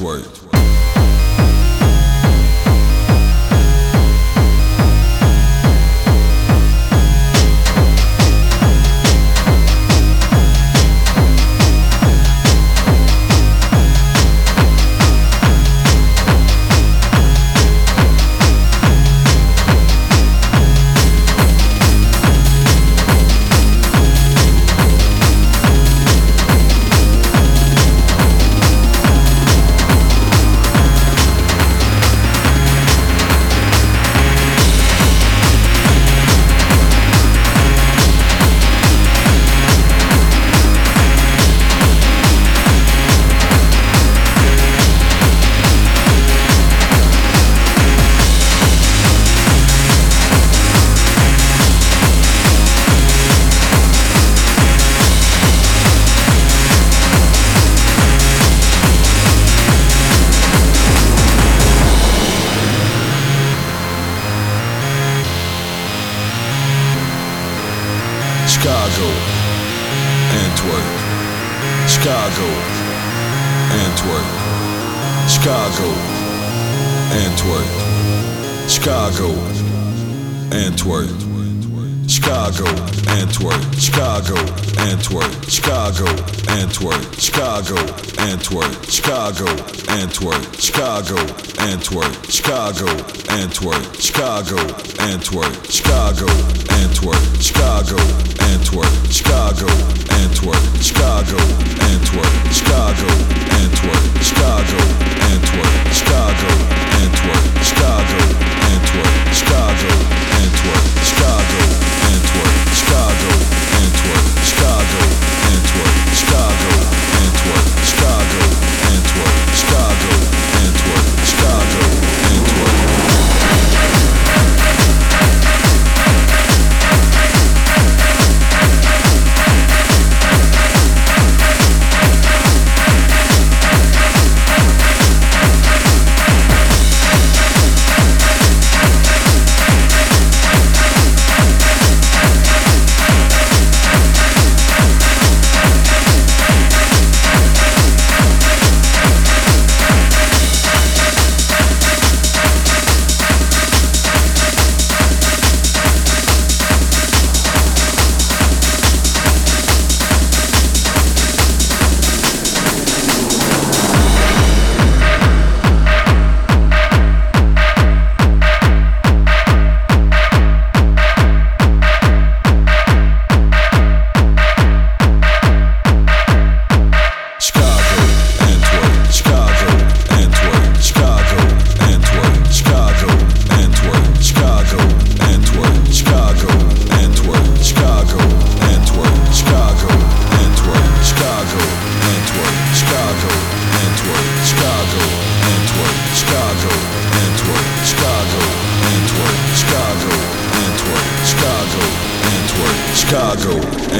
Words. Chicago, Antwerp, Chicago, Antwerp, Chicago, Antwerp, Chicago, Antwerp. Chicago, Antwerp, Chicago, Antwerp, Chicago, Antwerp, Chicago, Antwerp, Chicago, Antwerp, Chicago, Antwerp, Chicago, Antwerp, Chicago, Antwerp, Chicago, Antwerp, Chicago, Antwerp, Chicago, Antwerp, Chicago, Antwerp, Chicago. Antwerp. Chicago.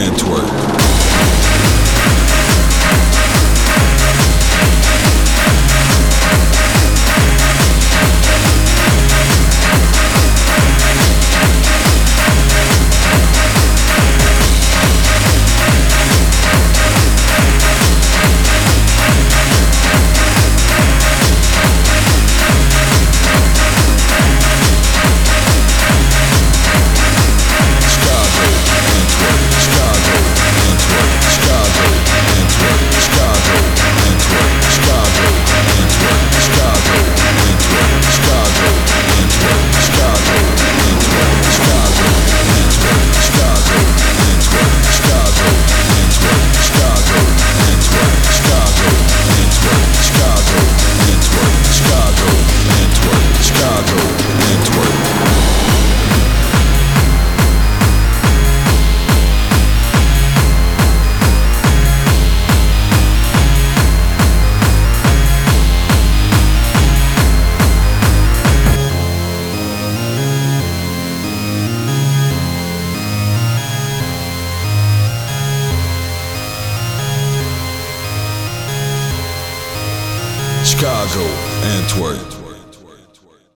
Antwerp. Chicago, Antwerp.